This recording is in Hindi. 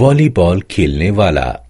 वॉलीबॉल खेलने वाला।